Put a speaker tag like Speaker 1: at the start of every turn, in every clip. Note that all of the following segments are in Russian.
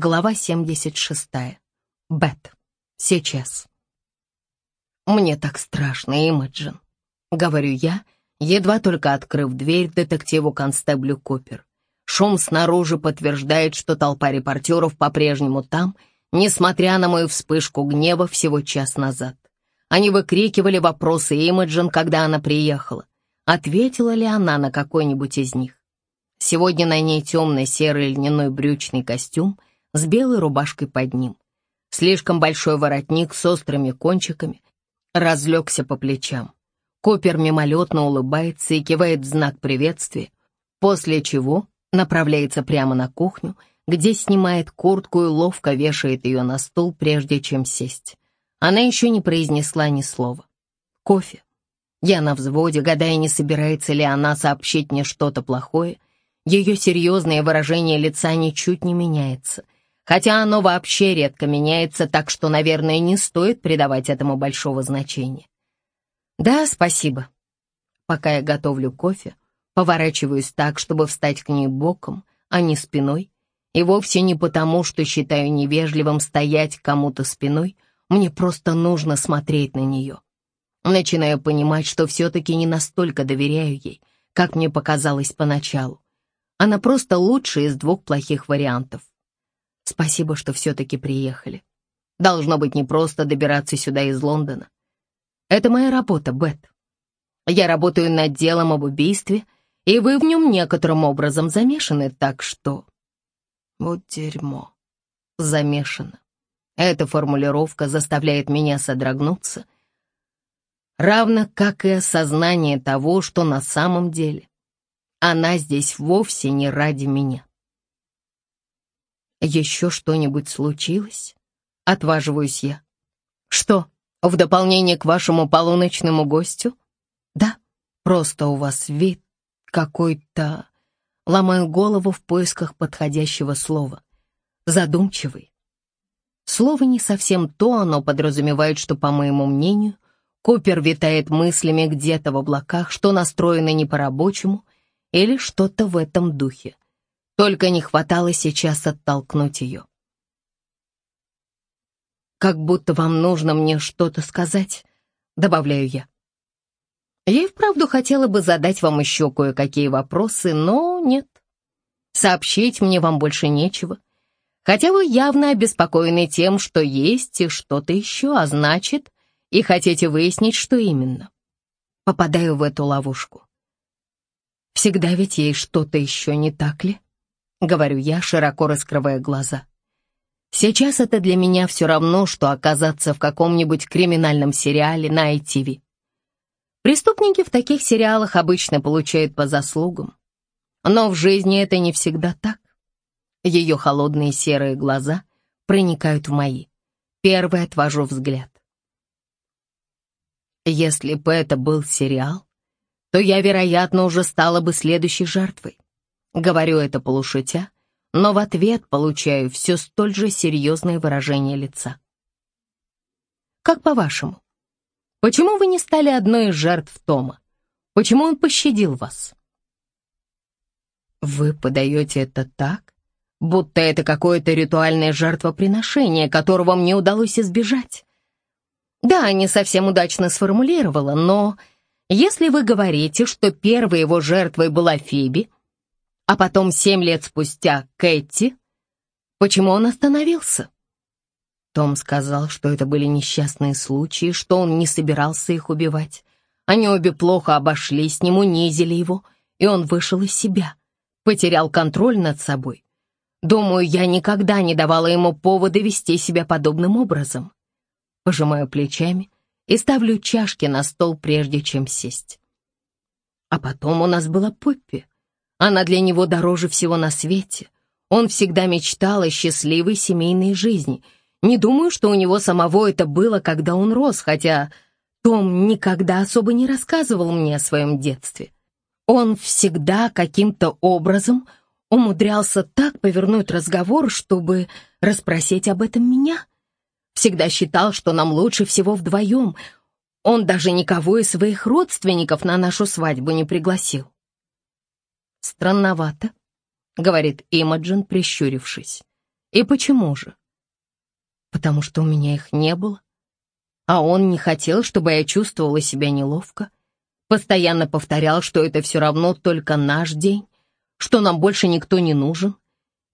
Speaker 1: Глава 76. Бет. Сейчас. «Мне так страшно, Имаджин», — говорю я, едва только открыв дверь детективу-констеблю Купер. Шум снаружи подтверждает, что толпа репортеров по-прежнему там, несмотря на мою вспышку гнева всего час назад. Они выкрикивали вопросы Имаджин, когда она приехала. Ответила ли она на какой-нибудь из них? Сегодня на ней темный серый льняной брючный костюм с белой рубашкой под ним. Слишком большой воротник с острыми кончиками разлегся по плечам. Купер мимолетно улыбается и кивает в знак приветствия, после чего направляется прямо на кухню, где снимает куртку и ловко вешает ее на стул, прежде чем сесть. Она еще не произнесла ни слова. Кофе. Я на взводе, гадая, не собирается ли она сообщить мне что-то плохое. Ее серьезное выражение лица ничуть не меняется, хотя оно вообще редко меняется, так что, наверное, не стоит придавать этому большого значения. Да, спасибо. Пока я готовлю кофе, Поворачиваюсь так, чтобы встать к ней боком, а не спиной. И вовсе не потому, что считаю невежливым стоять кому-то спиной, мне просто нужно смотреть на нее. Начинаю понимать, что все-таки не настолько доверяю ей, как мне показалось поначалу. Она просто лучшая из двух плохих вариантов. Спасибо, что все-таки приехали. Должно быть непросто добираться сюда из Лондона. Это моя работа, Бет. Я работаю над делом об убийстве — и вы в нем некоторым образом замешаны, так что...» «Вот дерьмо. Замешано. Эта формулировка заставляет меня содрогнуться, равно как и осознание того, что на самом деле она здесь вовсе не ради меня. «Еще что-нибудь случилось?» — отваживаюсь я. «Что, в дополнение к вашему полуночному гостю?» «Да, просто у вас вид какой-то... Ломаю голову в поисках подходящего слова. Задумчивый. Слово не совсем то, оно подразумевает, что, по моему мнению, Купер витает мыслями где-то в облаках, что настроено не по-рабочему или что-то в этом духе. Только не хватало сейчас оттолкнуть ее. «Как будто вам нужно мне что-то сказать», — добавляю я. Я и вправду хотела бы задать вам еще кое-какие вопросы, но нет. Сообщить мне вам больше нечего. Хотя вы явно обеспокоены тем, что есть и что-то еще, а значит, и хотите выяснить, что именно. Попадаю в эту ловушку. Всегда ведь есть что-то еще, не так ли? Говорю я, широко раскрывая глаза. Сейчас это для меня все равно, что оказаться в каком-нибудь криминальном сериале на ITV. Преступники в таких сериалах обычно получают по заслугам. Но в жизни это не всегда так. Ее холодные серые глаза проникают в мои. Первый отвожу взгляд. Если бы это был сериал, то я, вероятно, уже стала бы следующей жертвой. Говорю это полушутя, но в ответ получаю все столь же серьезное выражение лица. Как по-вашему, Почему вы не стали одной из жертв Тома? Почему он пощадил вас? Вы подаете это так, будто это какое-то ритуальное жертвоприношение, которого мне удалось избежать. Да, не совсем удачно сформулировала, но если вы говорите, что первой его жертвой была Фиби, а потом семь лет спустя Кэти, почему он остановился? Том сказал, что это были несчастные случаи, что он не собирался их убивать. Они обе плохо обошлись с ним, унизили его, и он вышел из себя, потерял контроль над собой. Думаю, я никогда не давала ему повода вести себя подобным образом. Пожимаю плечами и ставлю чашки на стол, прежде чем сесть. А потом у нас была Поппи. Она для него дороже всего на свете. Он всегда мечтал о счастливой семейной жизни — не думаю, что у него самого это было, когда он рос, хотя Том никогда особо не рассказывал мне о своем детстве. Он всегда каким-то образом умудрялся так повернуть разговор, чтобы расспросить об этом меня. Всегда считал, что нам лучше всего вдвоем. Он даже никого из своих родственников на нашу свадьбу не пригласил. «Странновато», — говорит Имаджин, прищурившись. И почему же? Потому что у меня их не было. А он не хотел, чтобы я чувствовала себя неловко. Постоянно повторял, что это все равно только наш день, что нам больше никто не нужен.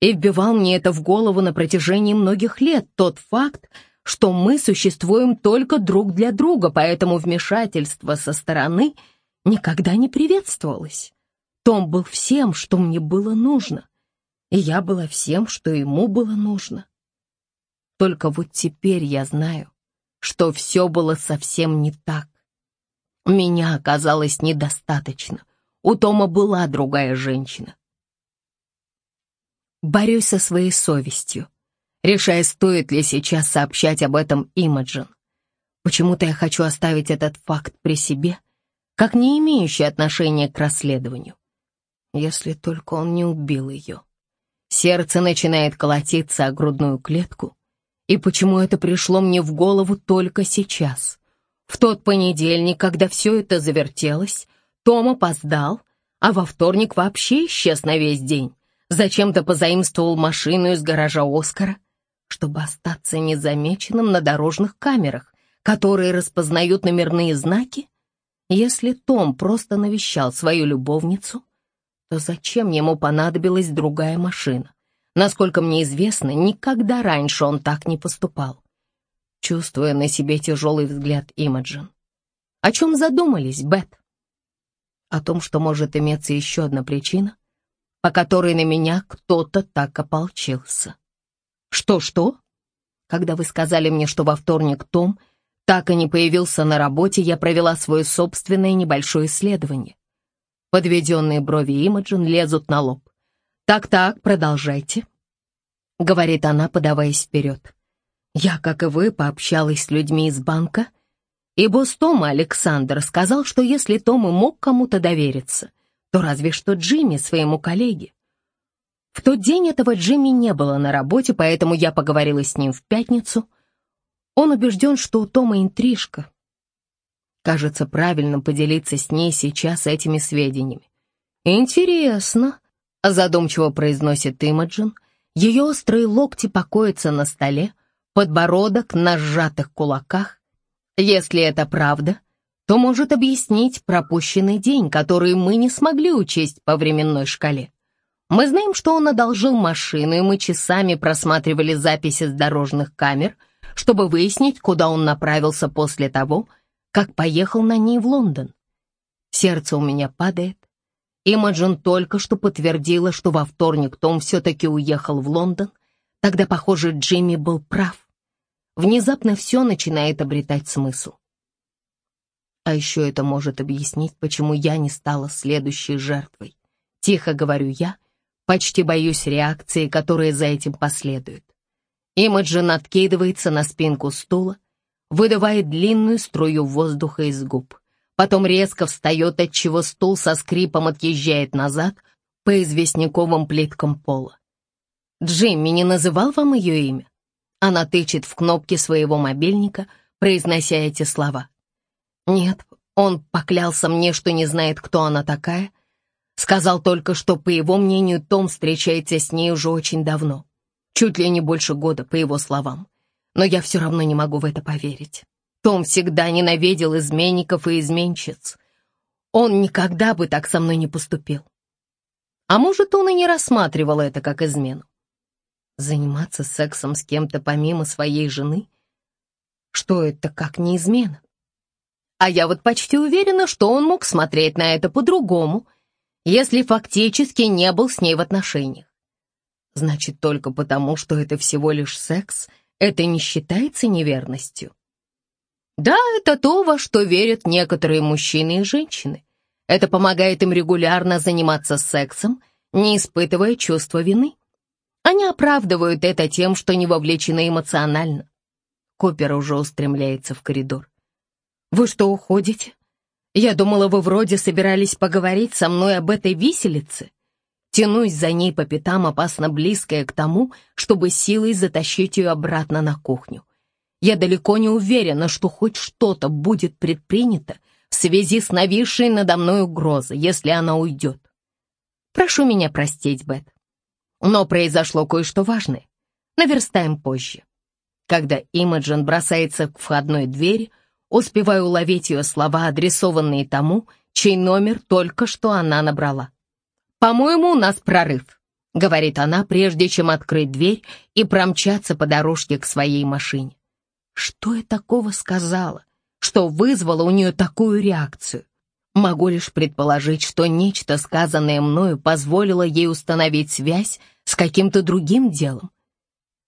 Speaker 1: И вбивал мне это в голову на протяжении многих лет, тот факт, что мы существуем только друг для друга, поэтому вмешательство со стороны никогда не приветствовалось. Том был всем, что мне было нужно, и я была всем, что ему было нужно. Только вот теперь я знаю, что все было совсем не так. Меня оказалось недостаточно. У Тома была другая женщина. Борюсь со своей совестью, решая, стоит ли сейчас сообщать об этом Имаджин. Почему-то я хочу оставить этот факт при себе, как не имеющий отношения к расследованию. Если только он не убил ее. Сердце начинает колотиться о грудную клетку. И почему это пришло мне в голову только сейчас? В тот понедельник, когда все это завертелось, Том опоздал, а во вторник вообще исчез на весь день. Зачем-то позаимствовал машину из гаража Оскара, чтобы остаться незамеченным на дорожных камерах, которые распознают номерные знаки. Если Том просто навещал свою любовницу, то зачем ему понадобилась другая машина? Насколько мне известно, никогда раньше он так не поступал чувствуя на себе тяжелый взгляд Имаджин. О чем задумались, Бет? О том, что может иметься еще одна причина, по которой на меня кто-то так ополчился. Что-что? Когда вы сказали мне, что во вторник Том так и не появился на работе, я провела свое собственное небольшое исследование. Подведенные брови Имаджин лезут на лоб. «Так-так, продолжайте», — говорит она, подаваясь вперед. Я, как и вы, пообщалась с людьми из банка, и босс Тома Александр сказал, что если Том и мог кому-то довериться, то разве что Джимми, своему коллеге. В тот день этого Джимми не было на работе, поэтому я поговорила с ним в пятницу. Он убежден, что у Тома интрижка. Кажется правильно поделиться с ней сейчас этими сведениями. «Интересно», — задумчиво произносит Имаджин. Ее острые локти покоятся на столе, подбородок на сжатых кулаках. Если это правда, то может объяснить пропущенный день, который мы не смогли учесть по временной шкале. Мы знаем, что он одолжил машину, и мы часами просматривали записи с дорожных камер, чтобы выяснить, куда он направился после того, как поехал на ней в Лондон. Сердце у меня падает. Имаджин только что подтвердила, что во вторник Том все-таки уехал в Лондон. Тогда, похоже, Джимми был прав внезапно все начинает обретать смысл. А еще это может объяснить, почему я не стала следующей жертвой. Тихо говорю я, почти боюсь реакции, которая за этим последует. Имаджин откидывается на спинку стула, выдавает длинную струю воздуха из губ. Потом резко встает, отчего стул со скрипом отъезжает назад по известняковым плиткам пола. «Джимми не называл вам ее имя?» Она тычет в кнопки своего мобильника, произнося эти слова. Нет, он поклялся мне, что не знает, кто она такая. Сказал только, что, по его мнению, Том встречается с ней уже очень давно. Чуть ли не больше года, по его словам. Но я все равно не могу в это поверить. Том всегда ненавидел изменников и изменщиц. Он никогда бы так со мной не поступил. А может, он и не рассматривал это как измену. Заниматься сексом с кем-то помимо своей жены? Что это как не измена? А я вот почти уверена, что он мог смотреть на это по-другому, если фактически не был с ней в отношениях. Значит, только потому, что это всего лишь секс, это не считается неверностью. Да, это то, во что верят некоторые мужчины и женщины. Это помогает им регулярно заниматься сексом, не испытывая чувства вины. Они оправдывают это тем, что не вовлечены эмоционально. Копер уже устремляется в коридор. «Вы что, уходите? Я думала, вы вроде собирались поговорить со мной об этой виселице. Тянусь за ней по пятам, опасно близкая к тому, чтобы силой затащить ее обратно на кухню. Я далеко не уверена, что хоть что-то будет предпринято в связи с нависшей надо мной угрозой, если она уйдет. Прошу меня простить, Бет. Но произошло кое-что важное. Наверстаем позже. Когда Имаджин бросается к входной двери, успеваю уловить ее слова, адресованные тому, чей номер только что она набрала. «По-моему, у нас прорыв», — говорит она, прежде чем открыть дверь и промчаться по дорожке к своей машине. Что я такого сказала, что вызвало у нее такую реакцию? Могу лишь предположить, что нечто, сказанное мною, позволило ей установить связь с каким-то другим делом.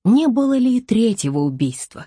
Speaker 1: Не было ли и третьего убийства?